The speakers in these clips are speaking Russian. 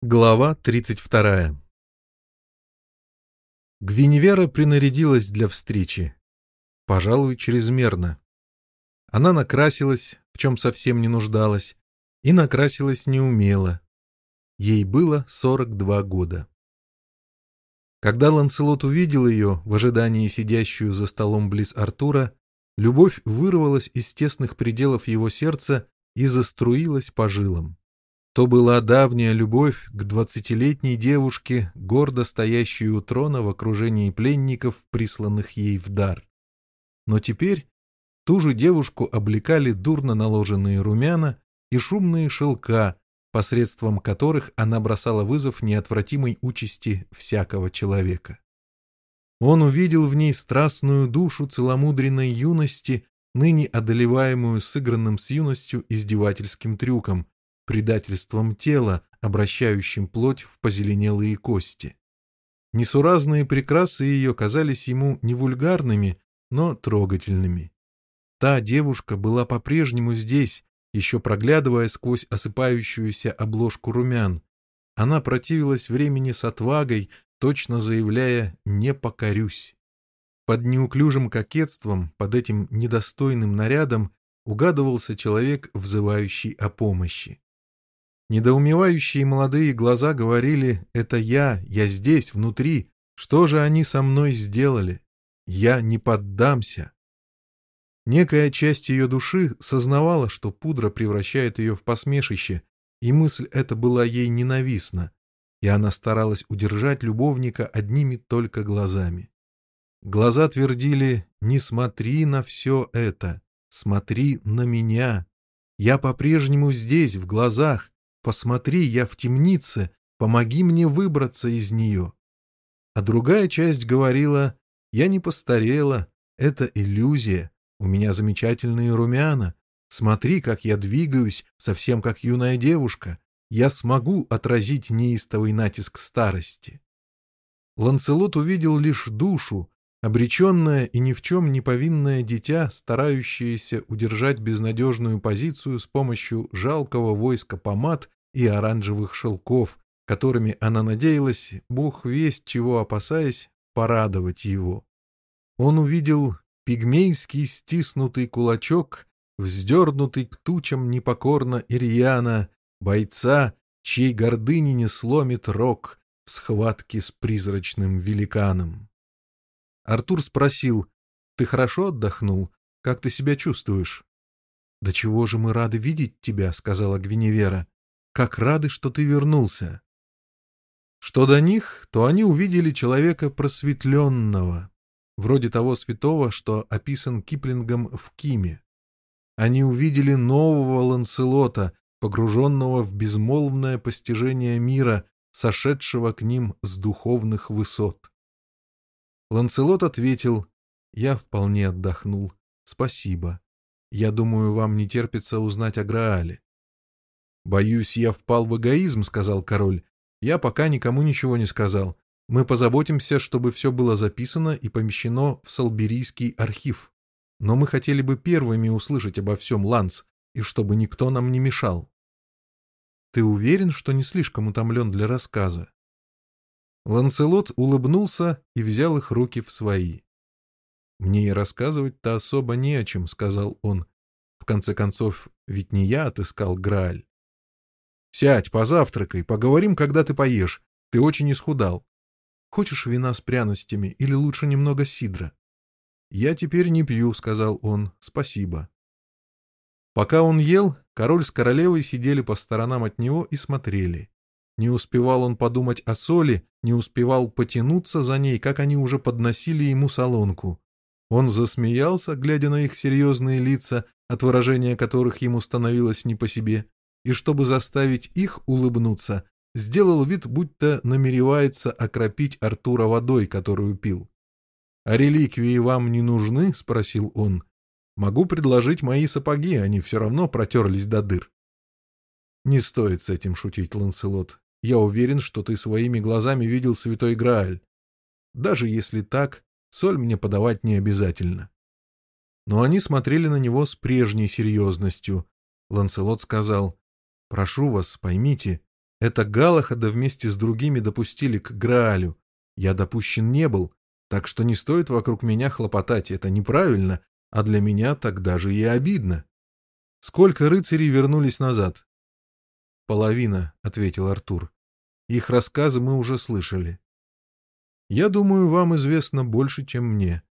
Глава 32 Гвиневера принарядилась для встречи. Пожалуй, чрезмерно. Она накрасилась, в чем совсем не нуждалась, и накрасилась неумело. Ей было 42 года. Когда Ланселот увидел ее, в ожидании сидящую за столом близ Артура, любовь вырвалась из тесных пределов его сердца и заструилась по жилам. То была давняя любовь к двадцатилетней девушке, гордо стоящей у трона в окружении пленников, присланных ей в дар. Но теперь ту же девушку облекали дурно наложенные румяна и шумные шелка, посредством которых она бросала вызов неотвратимой участи всякого человека. Он увидел в ней страстную душу целомудренной юности, ныне одолеваемую сыгранным с юностью издевательским трюком, предательством тела, обращающим плоть в позеленелые кости. Несуразные прекрасы ее казались ему не вульгарными, но трогательными. Та девушка была по-прежнему здесь, еще проглядывая сквозь осыпающуюся обложку румян. Она противилась времени с отвагой, точно заявляя «не покорюсь». Под неуклюжим кокетством, под этим недостойным нарядом угадывался человек, взывающий о помощи. Недоумевающие молодые глаза говорили «Это я, я здесь, внутри. Что же они со мной сделали? Я не поддамся». Некая часть ее души сознавала, что пудра превращает ее в посмешище, и мысль эта была ей ненавистна, и она старалась удержать любовника одними только глазами. Глаза твердили «Не смотри на все это, смотри на меня. Я по-прежнему здесь, в глазах, Посмотри, я в темнице, помоги мне выбраться из нее. А другая часть говорила, я не постарела, это иллюзия, у меня замечательные румяна, смотри, как я двигаюсь, совсем как юная девушка, я смогу отразить неистовый натиск старости. Ланцелот увидел лишь душу, обреченное и ни в чем не повинное дитя, старающееся удержать безнадежную позицию с помощью жалкого войска помад и оранжевых шелков, которыми она надеялась, бог весть чего опасаясь, порадовать его. Он увидел пигмейский стиснутый кулачок, вздернутый к тучам непокорно Ирьяна, бойца, чьей гордыни не сломит рог в схватке с призрачным великаном. Артур спросил, «Ты хорошо отдохнул? Как ты себя чувствуешь?» «Да чего же мы рады видеть тебя», — сказала Гвиневера. «Как рады, что ты вернулся». Что до них, то они увидели человека просветленного, вроде того святого, что описан Киплингом в Киме. Они увидели нового Ланселота, погруженного в безмолвное постижение мира, сошедшего к ним с духовных высот. Ланцелот ответил, «Я вполне отдохнул. Спасибо. Я думаю, вам не терпится узнать о Граале». «Боюсь, я впал в эгоизм», — сказал король. «Я пока никому ничего не сказал. Мы позаботимся, чтобы все было записано и помещено в Салберийский архив. Но мы хотели бы первыми услышать обо всем, Ланс, и чтобы никто нам не мешал». «Ты уверен, что не слишком утомлен для рассказа?» Ланселот улыбнулся и взял их руки в свои. «Мне и рассказывать-то особо не о чем», — сказал он. «В конце концов, ведь не я отыскал Грааль». «Сядь, позавтракай, поговорим, когда ты поешь. Ты очень исхудал. Хочешь вина с пряностями или лучше немного сидра?» «Я теперь не пью», — сказал он. «Спасибо». Пока он ел, король с королевой сидели по сторонам от него и смотрели. Не успевал он подумать о соли, не успевал потянуться за ней, как они уже подносили ему солонку. Он засмеялся, глядя на их серьезные лица, от выражения которых ему становилось не по себе, и чтобы заставить их улыбнуться, сделал вид, будто намеревается окропить Артура водой, которую пил. «А реликвии вам не нужны?» — спросил он. «Могу предложить мои сапоги, они все равно протерлись до дыр». «Не стоит с этим шутить, Ланселот. Я уверен, что ты своими глазами видел святой Грааль. Даже если так, соль мне подавать не обязательно. Но они смотрели на него с прежней серьезностью. Ланселот сказал, «Прошу вас, поймите, Это Галахада вместе с другими допустили к Граалю. Я допущен не был, так что не стоит вокруг меня хлопотать, это неправильно, а для меня так даже и обидно. Сколько рыцарей вернулись назад? Половина, — ответил Артур. Их рассказы мы уже слышали. Я думаю, вам известно больше, чем мне.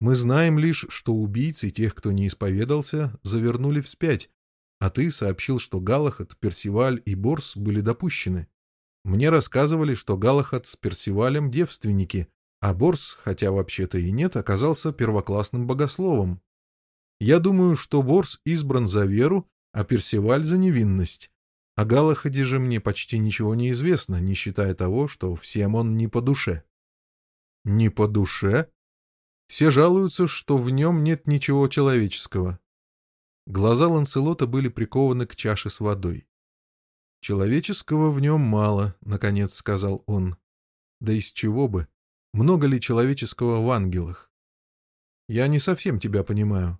Мы знаем лишь, что убийцы тех, кто не исповедался, завернули вспять, а ты сообщил, что Галахат, Персиваль и Борс были допущены. Мне рассказывали, что Галахат с Персивалем девственники, а Борс, хотя вообще-то и нет, оказался первоклассным богословом. Я думаю, что Борс избран за веру, а Персиваль за невинность. О Галахаде же мне почти ничего не известно, не считая того, что всем он не по душе. Не по душе? Все жалуются, что в нем нет ничего человеческого. Глаза Ланселота были прикованы к чаше с водой. «Человеческого в нем мало», — наконец сказал он. «Да из чего бы? Много ли человеческого в ангелах? Я не совсем тебя понимаю.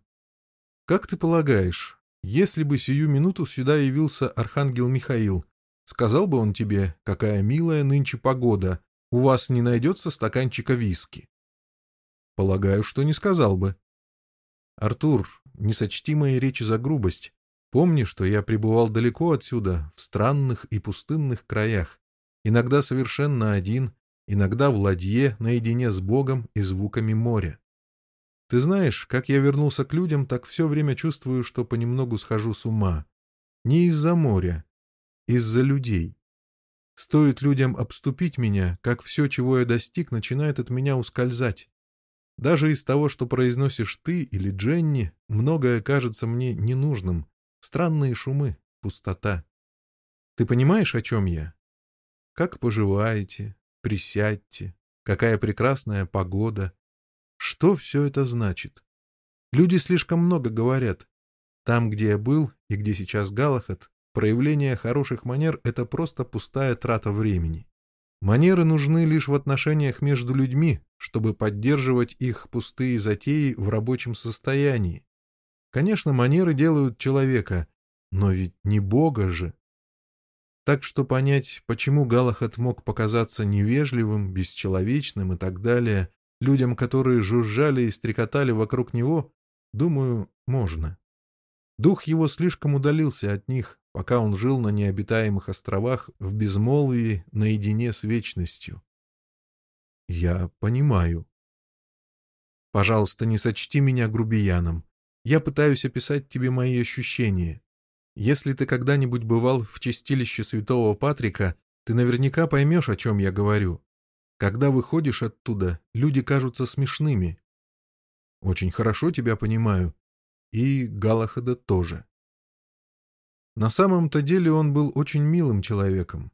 Как ты полагаешь, если бы сию минуту сюда явился архангел Михаил, сказал бы он тебе, какая милая нынче погода, у вас не найдется стаканчика виски? Полагаю, что не сказал бы. Артур, не сочти мои речи за грубость. Помни, что я пребывал далеко отсюда, в странных и пустынных краях, иногда совершенно один, иногда в ладье наедине с Богом и звуками моря. Ты знаешь, как я вернулся к людям, так все время чувствую, что понемногу схожу с ума. Не из-за моря, из-за людей. Стоит людям обступить меня, как все, чего я достиг, начинает от меня ускользать. Даже из того, что произносишь ты или Дженни, многое кажется мне ненужным. Странные шумы, пустота. Ты понимаешь, о чем я? Как поживаете? присядьте, какая прекрасная погода. Что все это значит? Люди слишком много говорят. Там, где я был и где сейчас Галахат, проявление хороших манер — это просто пустая трата времени. Манеры нужны лишь в отношениях между людьми, чтобы поддерживать их пустые затеи в рабочем состоянии. Конечно, манеры делают человека, но ведь не Бога же. Так что понять, почему Галахат мог показаться невежливым, бесчеловечным и так далее, людям, которые жужжали и стрекотали вокруг него, думаю, можно. Дух его слишком удалился от них, пока он жил на необитаемых островах в безмолвии наедине с вечностью. Я понимаю. Пожалуйста, не сочти меня грубияном. Я пытаюсь описать тебе мои ощущения. Если ты когда-нибудь бывал в чистилище святого Патрика, ты наверняка поймешь, о чем я говорю. Когда выходишь оттуда, люди кажутся смешными. Очень хорошо тебя понимаю. И Галахада тоже. На самом-то деле он был очень милым человеком.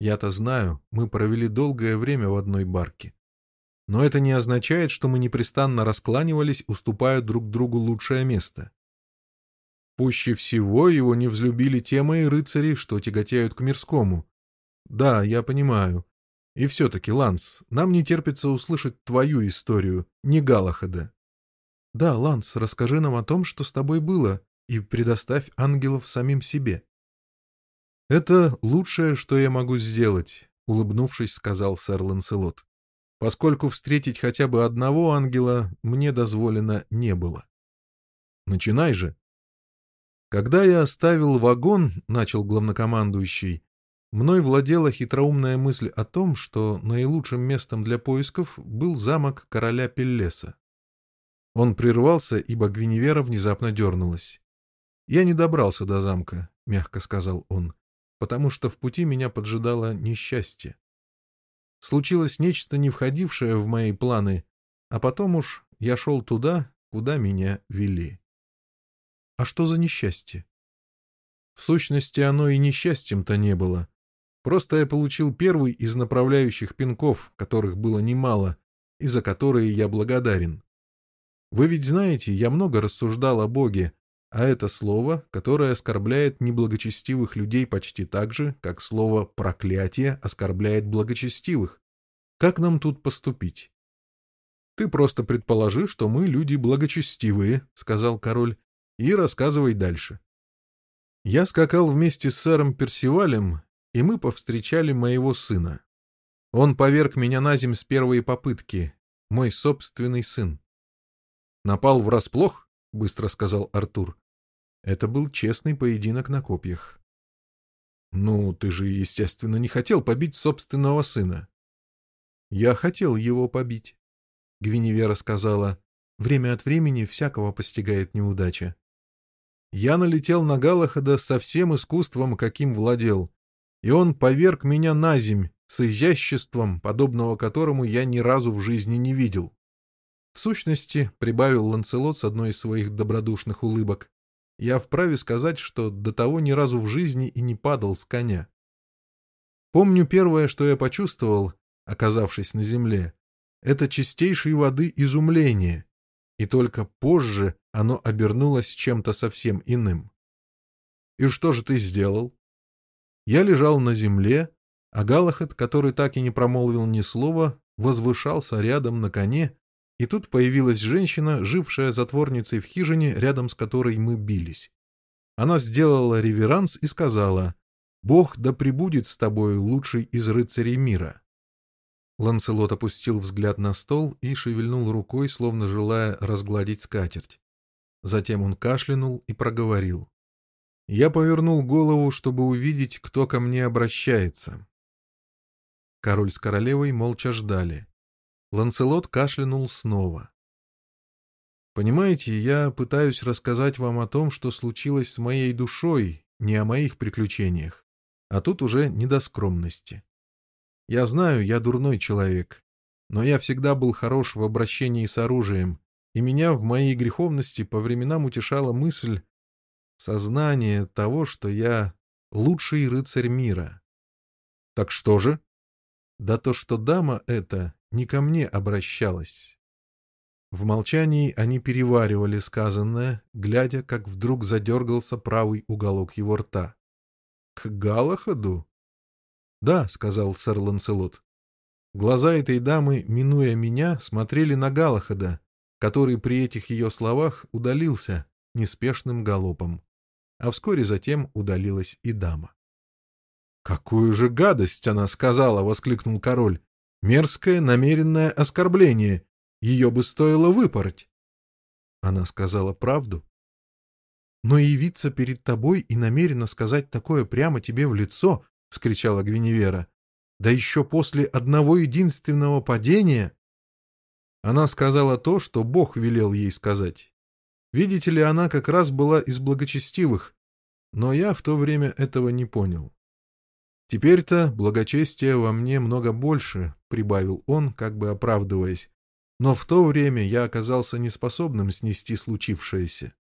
Я-то знаю, мы провели долгое время в одной барке. Но это не означает, что мы непрестанно раскланивались, уступая друг другу лучшее место. Пуще всего его не взлюбили те мои рыцари, что тяготеют к мирскому. Да, я понимаю. И все-таки, Ланс, нам не терпится услышать твою историю, не Галахада. Да, Ланс, расскажи нам о том, что с тобой было, и предоставь ангелов самим себе. Это лучшее, что я могу сделать, улыбнувшись, сказал сэр Ланселот, поскольку встретить хотя бы одного ангела мне дозволено не было. Начинай же, когда я оставил вагон, начал главнокомандующий, мной владела хитроумная мысль о том, что наилучшим местом для поисков был замок короля Пеллеса. Он прервался, ибо Гвиневера внезапно дернулась. «Я не добрался до замка», — мягко сказал он, «потому что в пути меня поджидало несчастье. Случилось нечто, не входившее в мои планы, а потом уж я шел туда, куда меня вели». А что за несчастье? В сущности, оно и несчастьем-то не было. Просто я получил первый из направляющих пинков, которых было немало, и за которые я благодарен. Вы ведь знаете, я много рассуждал о Боге, а это слово, которое оскорбляет неблагочестивых людей почти так же, как слово «проклятие» оскорбляет благочестивых. Как нам тут поступить? — Ты просто предположи, что мы люди благочестивые, — сказал король, и рассказывай дальше. Я скакал вместе с сэром Персивалем, и мы повстречали моего сына. Он поверг меня на земь с первой попытки, мой собственный сын. «Напал врасплох?» — быстро сказал Артур. Это был честный поединок на копьях. «Ну, ты же, естественно, не хотел побить собственного сына». «Я хотел его побить», — Гвиневера сказала. «Время от времени всякого постигает неудача». Я налетел на Галахада со всем искусством, каким владел, и он поверг меня на земь с изяществом, подобного которому я ни разу в жизни не видел. В сущности, прибавил Ланцелот с одной из своих добродушных улыбок, я вправе сказать, что до того ни разу в жизни и не падал с коня. Помню первое, что я почувствовал, оказавшись на земле, это чистейшей воды изумление, и только позже оно обернулось чем-то совсем иным. И что же ты сделал? Я лежал на земле, а Галахет, который так и не промолвил ни слова, возвышался рядом на коне и тут появилась женщина, жившая затворницей в хижине, рядом с которой мы бились. Она сделала реверанс и сказала, «Бог да пребудет с тобой, лучший из рыцарей мира». Ланселот опустил взгляд на стол и шевельнул рукой, словно желая разгладить скатерть. Затем он кашлянул и проговорил. Я повернул голову, чтобы увидеть, кто ко мне обращается. Король с королевой молча ждали. Ланселот кашлянул снова. «Понимаете, я пытаюсь рассказать вам о том, что случилось с моей душой, не о моих приключениях, а тут уже не до скромности. Я знаю, я дурной человек, но я всегда был хорош в обращении с оружием, и меня в моей греховности по временам утешала мысль, сознание того, что я лучший рыцарь мира. Так что же? Да то, что дама эта не ко мне обращалась. В молчании они переваривали сказанное, глядя, как вдруг задергался правый уголок его рта. — К Галахаду? — Да, — сказал сэр Ланселот. Глаза этой дамы, минуя меня, смотрели на Галахада, который при этих ее словах удалился неспешным галопом. А вскоре затем удалилась и дама. — Какую же гадость она сказала! — воскликнул король. — Мерзкое намеренное оскорбление. Ее бы стоило выпороть. Она сказала правду. Но явиться перед тобой и намеренно сказать такое прямо тебе в лицо, — вскричала Гвиневера, — да еще после одного единственного падения. Она сказала то, что Бог велел ей сказать. Видите ли, она как раз была из благочестивых, но я в то время этого не понял. Теперь-то благочестия во мне много больше, — прибавил он, как бы оправдываясь. Но в то время я оказался неспособным снести случившееся.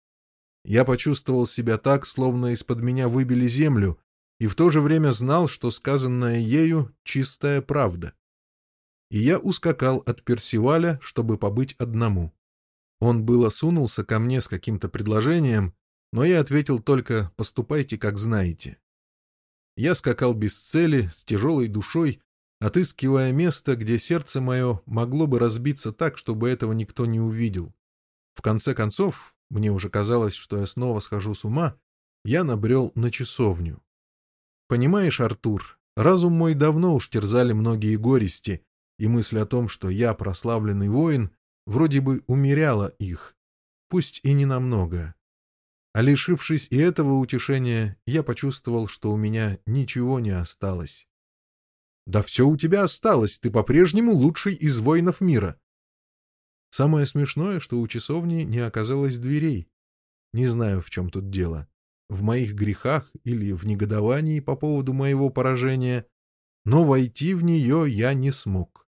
Я почувствовал себя так, словно из-под меня выбили землю, и в то же время знал, что сказанное ею — чистая правда. И я ускакал от Персиваля, чтобы побыть одному. Он было сунулся ко мне с каким-то предложением, но я ответил только «поступайте, как знаете». Я скакал без цели, с тяжелой душой, отыскивая место, где сердце мое могло бы разбиться так, чтобы этого никто не увидел. В конце концов, мне уже казалось, что я снова схожу с ума, я набрел на часовню. Понимаешь, Артур, разум мой давно уж терзали многие горести, и мысль о том, что я прославленный воин, вроде бы умеряла их, пусть и не намного. А лишившись и этого утешения, я почувствовал, что у меня ничего не осталось. «Да все у тебя осталось, ты по-прежнему лучший из воинов мира». Самое смешное, что у часовни не оказалось дверей. Не знаю, в чем тут дело. В моих грехах или в негодовании по поводу моего поражения, но войти в нее я не смог.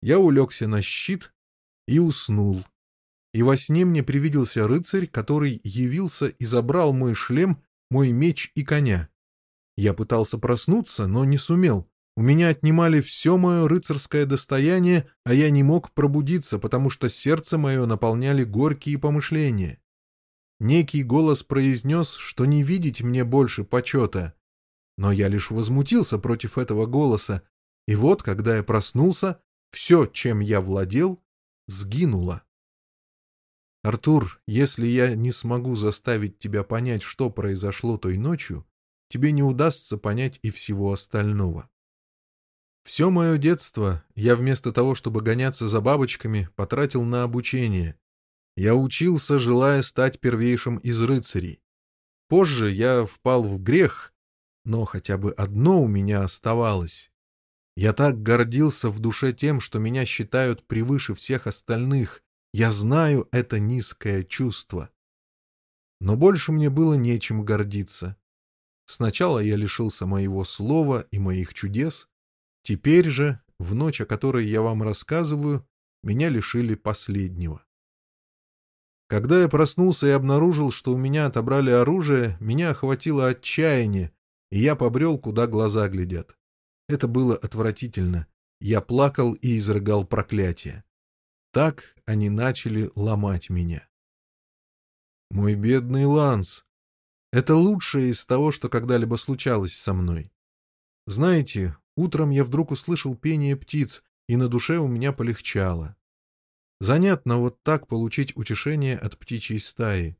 Я улегся на щит и уснул, и во сне мне привиделся рыцарь, который явился и забрал мой шлем, мой меч и коня. Я пытался проснуться, но не сумел. У меня отнимали все мое рыцарское достояние, а я не мог пробудиться, потому что сердце мое наполняли горькие помышления. Некий голос произнес, что не видеть мне больше почета. Но я лишь возмутился против этого голоса, и вот, когда я проснулся, все, чем я владел, сгинуло. Артур, если я не смогу заставить тебя понять, что произошло той ночью, тебе не удастся понять и всего остального. Все мое детство я вместо того, чтобы гоняться за бабочками, потратил на обучение. Я учился, желая стать первейшим из рыцарей. Позже я впал в грех, но хотя бы одно у меня оставалось. Я так гордился в душе тем, что меня считают превыше всех остальных. Я знаю это низкое чувство. Но больше мне было нечем гордиться. Сначала я лишился моего слова и моих чудес, Теперь же, в ночь, о которой я вам рассказываю, меня лишили последнего. Когда я проснулся и обнаружил, что у меня отобрали оружие, меня охватило отчаяние, и я побрел, куда глаза глядят. Это было отвратительно. Я плакал и изрыгал проклятия. Так они начали ломать меня. Мой бедный Ланс, это лучшее из того, что когда-либо случалось со мной. Знаете, Утром я вдруг услышал пение птиц, и на душе у меня полегчало. Занятно вот так получить утешение от птичьей стаи.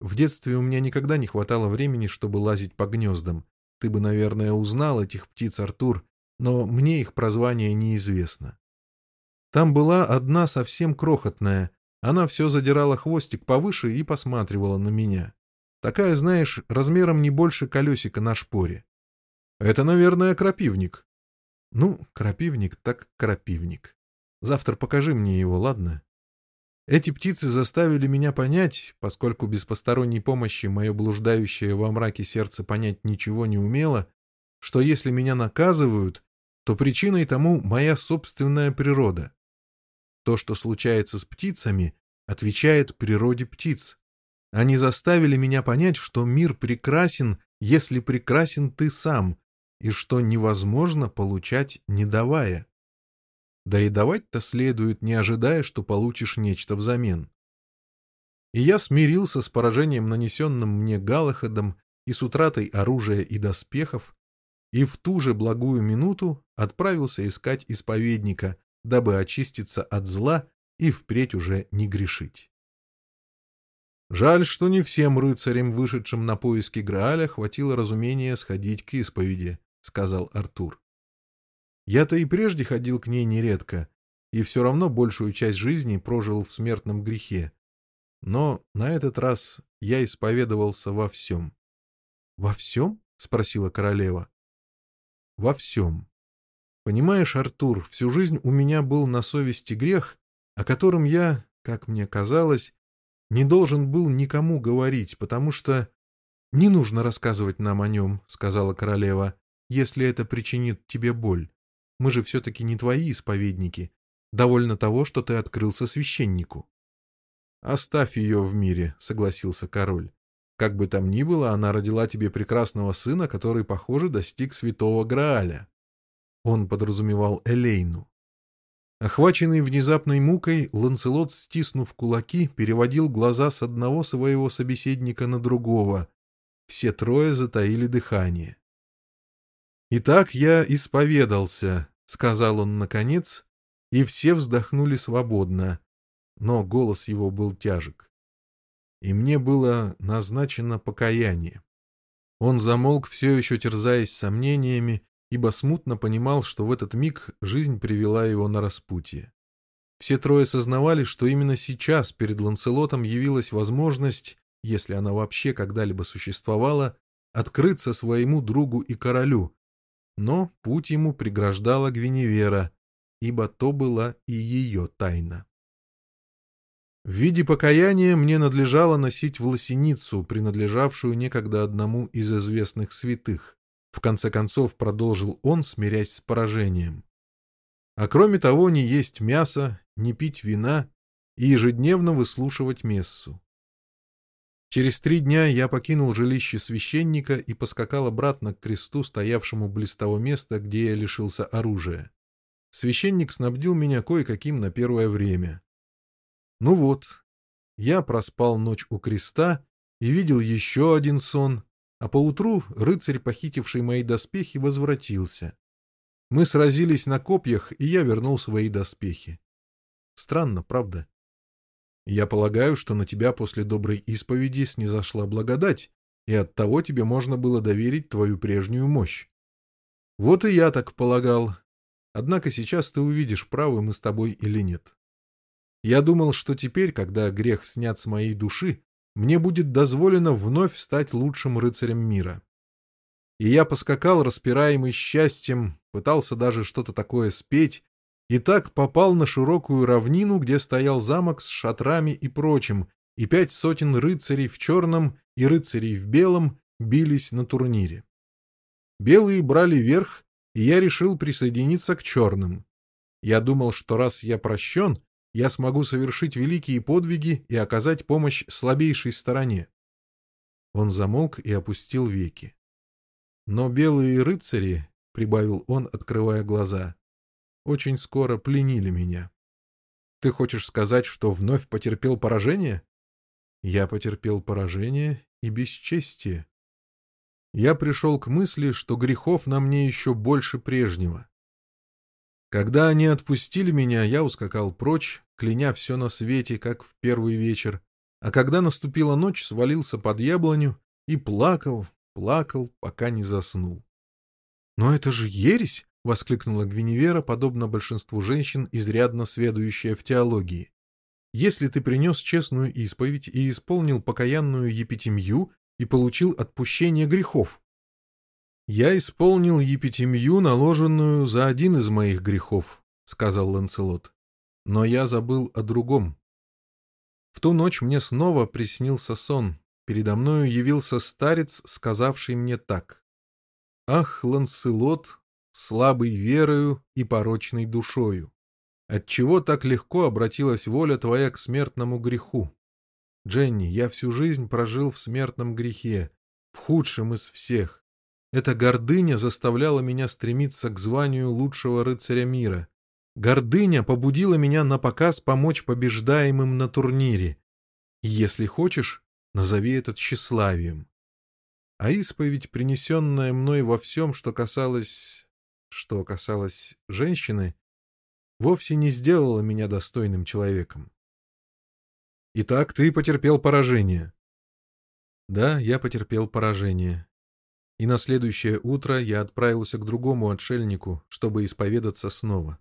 В детстве у меня никогда не хватало времени, чтобы лазить по гнездам. Ты бы, наверное, узнал этих птиц, Артур, но мне их прозвание неизвестно. Там была одна совсем крохотная. Она все задирала хвостик повыше и посматривала на меня. Такая, знаешь, размером не больше колесика на шпоре. Это, наверное, крапивник. Ну, крапивник так крапивник. Завтра покажи мне его, ладно? Эти птицы заставили меня понять, поскольку без посторонней помощи мое блуждающее во мраке сердце понять ничего не умело, что если меня наказывают, то причиной тому моя собственная природа. То, что случается с птицами, отвечает природе птиц. Они заставили меня понять, что мир прекрасен, если прекрасен ты сам, и что невозможно получать, не давая. Да и давать-то следует, не ожидая, что получишь нечто взамен. И я смирился с поражением, нанесенным мне Галахадом и с утратой оружия и доспехов, и в ту же благую минуту отправился искать исповедника, дабы очиститься от зла и впредь уже не грешить. Жаль, что не всем рыцарям, вышедшим на поиски Грааля, хватило разумения сходить к исповеди, — сказал Артур. «Я-то и прежде ходил к ней нередко, и все равно большую часть жизни прожил в смертном грехе. Но на этот раз я исповедовался во всем». «Во всем?» — спросила королева. «Во всем. Понимаешь, Артур, всю жизнь у меня был на совести грех, о котором я, как мне казалось, не должен был никому говорить, потому что... — Не нужно рассказывать нам о нем, — сказала королева если это причинит тебе боль. Мы же все-таки не твои исповедники. Довольно того, что ты открылся священнику. — Оставь ее в мире, — согласился король. Как бы там ни было, она родила тебе прекрасного сына, который, похоже, достиг святого Грааля. Он подразумевал Элейну. Охваченный внезапной мукой, Ланцелот, стиснув кулаки, переводил глаза с одного своего собеседника на другого. Все трое затаили дыхание. «Итак, я исповедался», — сказал он наконец, и все вздохнули свободно, но голос его был тяжек. И мне было назначено покаяние. Он замолк, все еще терзаясь сомнениями, ибо смутно понимал, что в этот миг жизнь привела его на распутье. Все трое сознавали, что именно сейчас перед Ланселотом явилась возможность, если она вообще когда-либо существовала, открыться своему другу и королю, но путь ему преграждала Гвиневера, ибо то была и ее тайна. В виде покаяния мне надлежало носить власеницу, принадлежавшую некогда одному из известных святых. В конце концов продолжил он, смирясь с поражением. А кроме того, не есть мясо, не пить вина и ежедневно выслушивать мессу. Через три дня я покинул жилище священника и поскакал обратно к кресту, стоявшему близ того места, где я лишился оружия. Священник снабдил меня кое-каким на первое время. Ну вот, я проспал ночь у креста и видел еще один сон, а поутру рыцарь, похитивший мои доспехи, возвратился. Мы сразились на копьях, и я вернул свои доспехи. Странно, правда? Я полагаю, что на тебя после доброй исповеди снизошла благодать, и оттого тебе можно было доверить твою прежнюю мощь. Вот и я так полагал. Однако сейчас ты увидишь, правы мы с тобой или нет. Я думал, что теперь, когда грех снят с моей души, мне будет дозволено вновь стать лучшим рыцарем мира. И я поскакал, распираемый счастьем, пытался даже что-то такое спеть, и так попал на широкую равнину, где стоял замок с шатрами и прочим, и пять сотен рыцарей в черном и рыцарей в белом бились на турнире. Белые брали верх, и я решил присоединиться к черным. Я думал, что раз я прощен, я смогу совершить великие подвиги и оказать помощь слабейшей стороне. Он замолк и опустил веки. Но белые рыцари, — прибавил он, открывая глаза, — очень скоро пленили меня. Ты хочешь сказать, что вновь потерпел поражение? Я потерпел поражение и бесчестие. Я пришел к мысли, что грехов на мне еще больше прежнего. Когда они отпустили меня, я ускакал прочь, кляня все на свете, как в первый вечер, а когда наступила ночь, свалился под яблоню и плакал, плакал, пока не заснул. — Но это же ересь! — воскликнула Гвиневера, подобно большинству женщин, изрядно сведущая в теологии. — Если ты принес честную исповедь и исполнил покаянную епитемью и получил отпущение грехов, «Я исполнил епитемью, наложенную за один из моих грехов», — сказал Ланселот. «Но я забыл о другом. В ту ночь мне снова приснился сон. Передо мною явился старец, сказавший мне так. «Ах, Ланселот, слабый верою и порочной душою! Отчего так легко обратилась воля твоя к смертному греху? Дженни, я всю жизнь прожил в смертном грехе, в худшем из всех. Эта гордыня заставляла меня стремиться к званию лучшего рыцаря мира. Гордыня побудила меня на показ помочь побеждаемым на турнире. Если хочешь, назови это тщеславием. А исповедь, принесенная мной во всем, что касалось... что касалось женщины, вовсе не сделала меня достойным человеком. Итак, ты потерпел поражение. Да, я потерпел поражение и на следующее утро я отправился к другому отшельнику, чтобы исповедаться снова.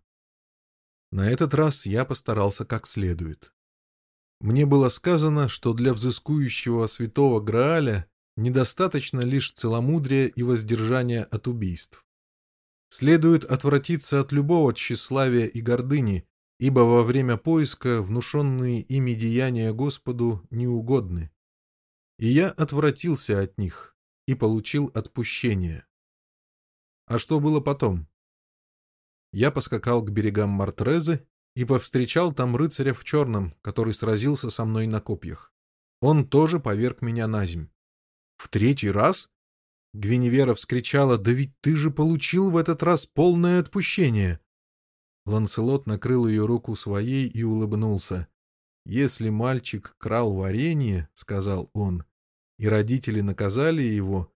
На этот раз я постарался как следует. Мне было сказано, что для взыскующего святого Грааля недостаточно лишь целомудрия и воздержания от убийств. Следует отвратиться от любого тщеславия и гордыни, ибо во время поиска внушенные ими деяния Господу неугодны. И я отвратился от них, и получил отпущение. А что было потом? Я поскакал к берегам Мартрезы и повстречал там рыцаря в черном, который сразился со мной на копьях. Он тоже поверг меня на земь. В третий раз? Гвиневера вскричала, да ведь ты же получил в этот раз полное отпущение. Ланселот накрыл ее руку своей и улыбнулся. «Если мальчик крал варенье, — сказал он, и родители наказали его,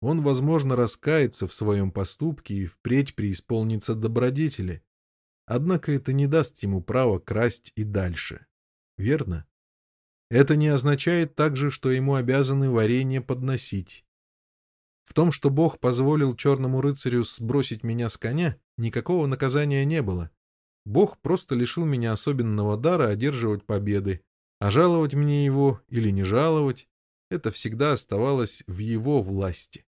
он, возможно, раскается в своем поступке и впредь преисполнится добродетели. Однако это не даст ему права красть и дальше. Верно? Это не означает также, что ему обязаны варенье подносить. В том, что Бог позволил черному рыцарю сбросить меня с коня, никакого наказания не было. Бог просто лишил меня особенного дара одерживать победы, а жаловать мне его или не жаловать это всегда оставалось в его власти.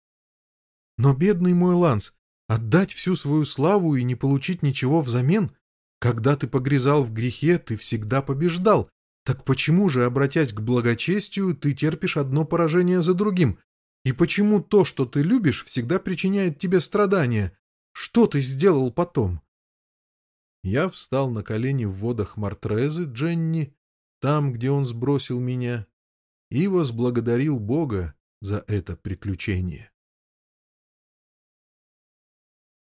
Но, бедный мой Ланс, отдать всю свою славу и не получить ничего взамен? Когда ты погрязал в грехе, ты всегда побеждал. Так почему же, обратясь к благочестию, ты терпишь одно поражение за другим? И почему то, что ты любишь, всегда причиняет тебе страдания? Что ты сделал потом? Я встал на колени в водах Мартрезы Дженни, там, где он сбросил меня, и возблагодарил Бога за это приключение.